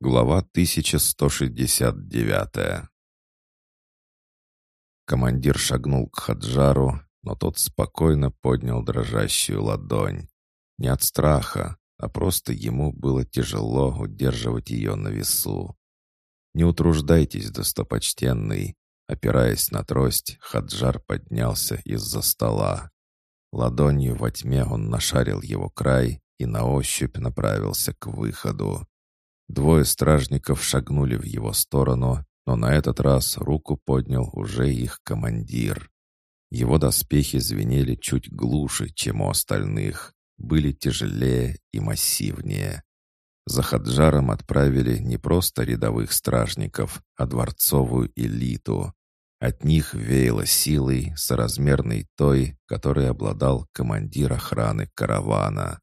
Глава 1169 Командир шагнул к Хаджару, но тот спокойно поднял дрожащую ладонь. Не от страха, а просто ему было тяжело удерживать ее на весу. «Не утруждайтесь, достопочтенный!» Опираясь на трость, Хаджар поднялся из-за стола. Ладонью во тьме он нашарил его край и на ощупь направился к выходу. Двое стражников шагнули в его сторону, но на этот раз руку поднял уже их командир. Его доспехи звенели чуть глуше, чем у остальных, были тяжелее и массивнее. За Хаджаром отправили не просто рядовых стражников, а дворцовую элиту. От них веяло силой, соразмерной той, которой обладал командир охраны каравана.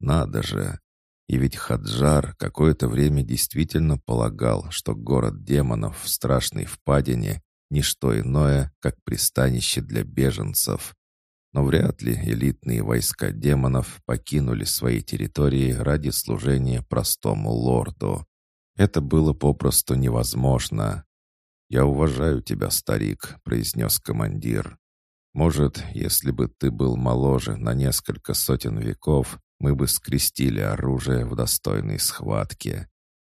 Надо же, и ведь Хаджар какое-то время действительно полагал, что город демонов в страшной впадине — ничто иное, как пристанище для беженцев. Но вряд ли элитные войска демонов покинули свои территории ради служения простому лорду. Это было попросту невозможно. «Я уважаю тебя, старик», — произнес командир. «Может, если бы ты был моложе на несколько сотен веков, мы бы скрестили оружие в достойной схватке.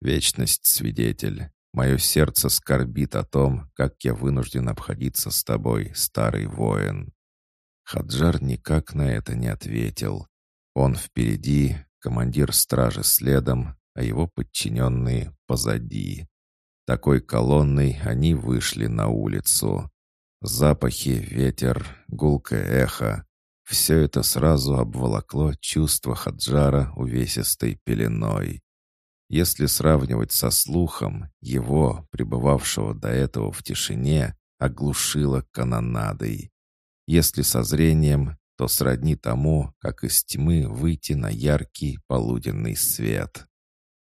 Вечность, свидетель. Мое сердце скорбит о том, как я вынужден обходиться с тобой, старый воин». Хаджар никак на это не ответил. Он впереди, командир стражи следом, а его подчиненные позади. Такой колонной они вышли на улицу. Запахи, ветер, гулкое эхо все это сразу обволокло чувство Хаджара увесистой пеленой. Если сравнивать со слухом, его, пребывавшего до этого в тишине, оглушило канонадой. Если со зрением, то сродни тому, как из тьмы выйти на яркий полуденный свет.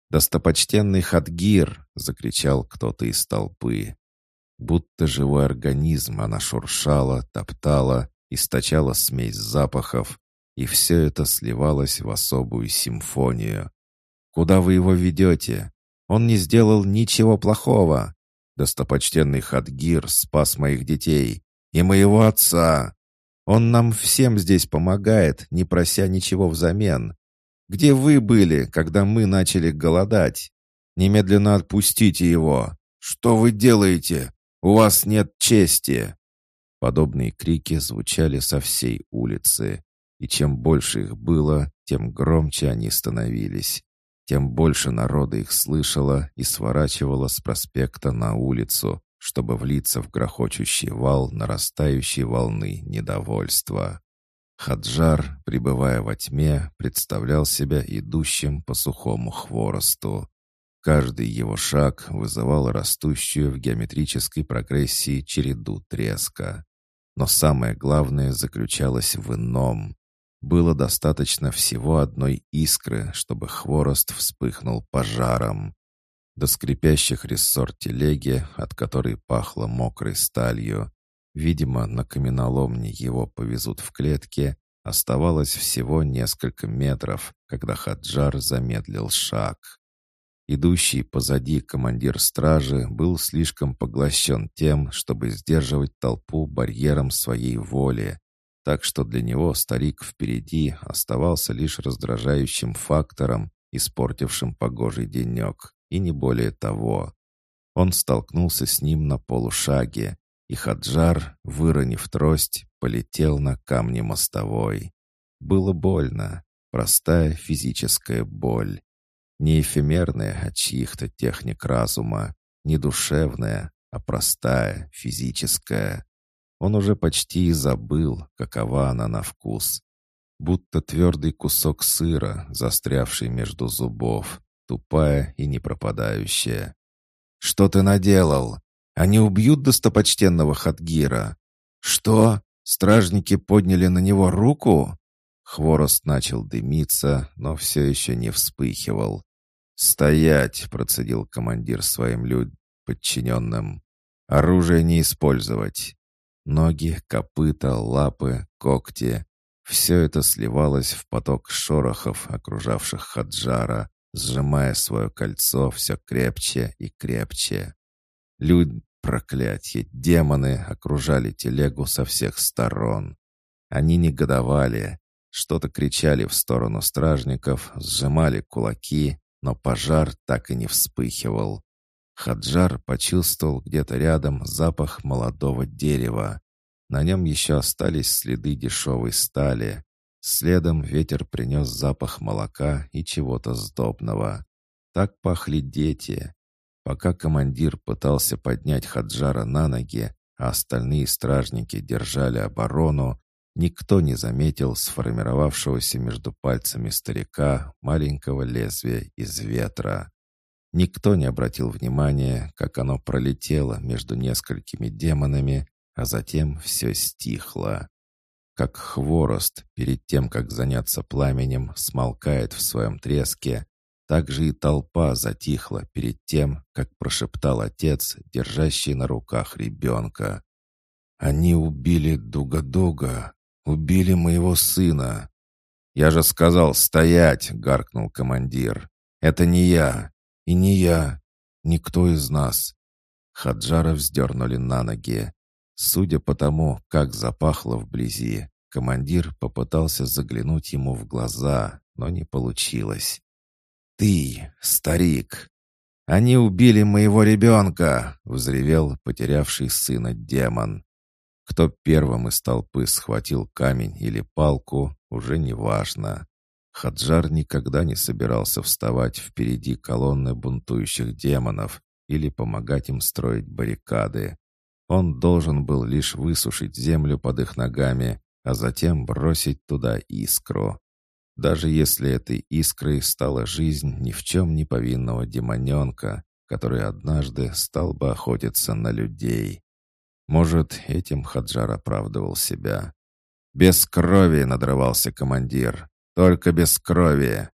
«Достопочтенный Хадгир!» — закричал кто-то из толпы. Будто живой организм она шуршала, топтала, источала смесь запахов, и все это сливалось в особую симфонию. «Куда вы его ведете? Он не сделал ничего плохого. Достопочтенный Хадгир спас моих детей и моего отца. Он нам всем здесь помогает, не прося ничего взамен. Где вы были, когда мы начали голодать? Немедленно отпустите его. Что вы делаете? У вас нет чести!» Подобные крики звучали со всей улицы, и чем больше их было, тем громче они становились. Тем больше народа их слышало и сворачивало с проспекта на улицу, чтобы влиться в грохочущий вал нарастающей волны недовольства. Хаджар, пребывая во тьме, представлял себя идущим по сухому хворосту. Каждый его шаг вызывал растущую в геометрической прогрессии череду треска. Но самое главное заключалось в ином. Было достаточно всего одной искры, чтобы хворост вспыхнул пожаром. До скрипящих рессор телеги, от которой пахло мокрой сталью, видимо, на каменоломне его повезут в клетке, оставалось всего несколько метров, когда Хаджар замедлил шаг. Идущий позади командир стражи был слишком поглощен тем, чтобы сдерживать толпу барьером своей воли, так что для него старик впереди оставался лишь раздражающим фактором, испортившим погожий денек, и не более того. Он столкнулся с ним на полушаге, и Хаджар, выронив трость, полетел на камни мостовой. Было больно, простая физическая боль. Не эфемерная от чьих-то техник разума, не душевная, а простая, физическая. Он уже почти и забыл, какова она на вкус. Будто твердый кусок сыра, застрявший между зубов, тупая и непропадающая. «Что ты наделал? Они убьют достопочтенного Хатгира?» «Что? Стражники подняли на него руку?» Хворост начал дымиться, но все еще не вспыхивал. «Стоять!» — процедил командир своим люд подчиненным. «Оружие не использовать!» Ноги, копыта, лапы, когти — все это сливалось в поток шорохов, окружавших Хаджара, сжимая свое кольцо все крепче и крепче. Люди, проклятье, демоны окружали телегу со всех сторон. Они негодовали, что-то кричали в сторону стражников, сжимали кулаки, но пожар так и не вспыхивал. Хаджар почувствовал где-то рядом запах молодого дерева. На нем еще остались следы дешевой стали. Следом ветер принес запах молока и чего-то сдобного. Так пахли дети. Пока командир пытался поднять Хаджара на ноги, а остальные стражники держали оборону, никто не заметил сформировавшегося между пальцами старика маленького лезвия из ветра. Никто не обратил внимания, как оно пролетело между несколькими демонами, а затем все стихло. Как хворост перед тем, как заняться пламенем, смолкает в своем треске, так же и толпа затихла перед тем, как прошептал отец, держащий на руках ребенка. «Они убили Дуга-Дуга, убили моего сына». «Я же сказал стоять!» — гаркнул командир. «Это не я!» И не я, никто из нас. Хаджара вздернули на ноги. Судя по тому, как запахло вблизи, командир попытался заглянуть ему в глаза, но не получилось. «Ты, старик! Они убили моего ребенка!» — взревел потерявший сына демон. Кто первым из толпы схватил камень или палку, уже не важно. Хаджар никогда не собирался вставать впереди колонны бунтующих демонов или помогать им строить баррикады. Он должен был лишь высушить землю под их ногами, а затем бросить туда искру. Даже если этой искрой стала жизнь ни в чем не повинного демоненка, который однажды стал бы охотиться на людей. Может, этим Хаджар оправдывал себя. «Без крови!» — надрывался командир. Только без крови!»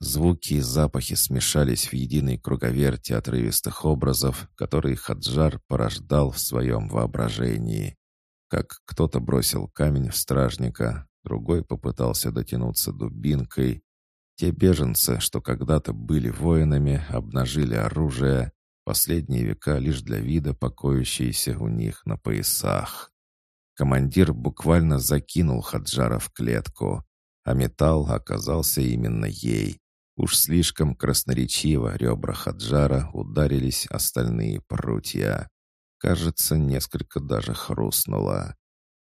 Звуки и запахи смешались в единой круговерте отрывистых образов, которые Хаджар порождал в своем воображении. Как кто-то бросил камень в стражника, другой попытался дотянуться дубинкой. Те беженцы, что когда-то были воинами, обнажили оружие, последние века лишь для вида покоящиеся у них на поясах. Командир буквально закинул Хаджара в клетку а металл оказался именно ей. Уж слишком красноречиво ребра Хаджара ударились остальные прутья. Кажется, несколько даже хрустнуло.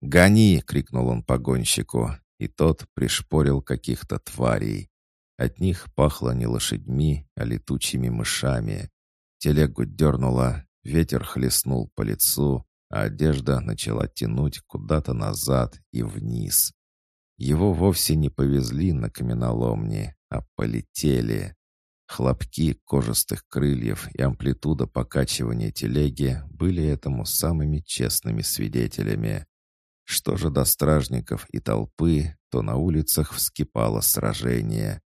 «Гони!» — крикнул он погонщику, и тот пришпорил каких-то тварей. От них пахло не лошадьми, а летучими мышами. Телегу дернуло, ветер хлестнул по лицу, а одежда начала тянуть куда-то назад и вниз. Его вовсе не повезли на каменоломни, а полетели. Хлопки кожистых крыльев и амплитуда покачивания телеги были этому самыми честными свидетелями. Что же до стражников и толпы, то на улицах вскипало сражение.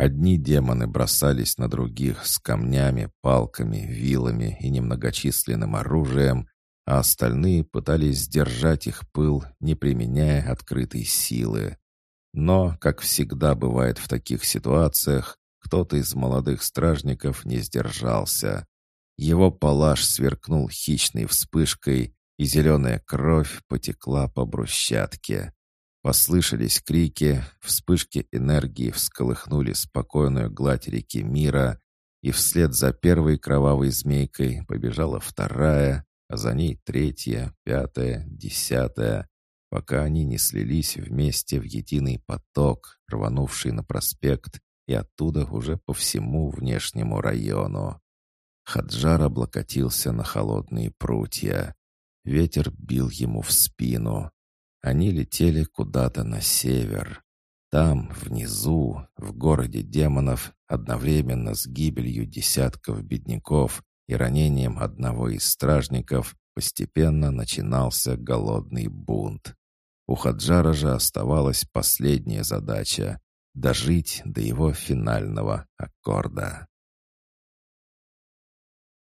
Одни демоны бросались на других с камнями, палками, вилами и немногочисленным оружием, а остальные пытались сдержать их пыл, не применяя открытой силы. Но, как всегда бывает в таких ситуациях, кто-то из молодых стражников не сдержался. Его палаш сверкнул хищной вспышкой, и зеленая кровь потекла по брусчатке. Послышались крики, вспышки энергии всколыхнули спокойную гладь реки мира, и вслед за первой кровавой змейкой побежала вторая, а за ней третья, пятая, десятая, пока они не слились вместе в единый поток, рванувший на проспект и оттуда уже по всему внешнему району. Хаджар облокотился на холодные прутья. Ветер бил ему в спину. Они летели куда-то на север. Там, внизу, в городе демонов, одновременно с гибелью десятков бедняков, и ранением одного из стражников постепенно начинался голодный бунт. У Хаджара же оставалась последняя задача — дожить до его финального аккорда.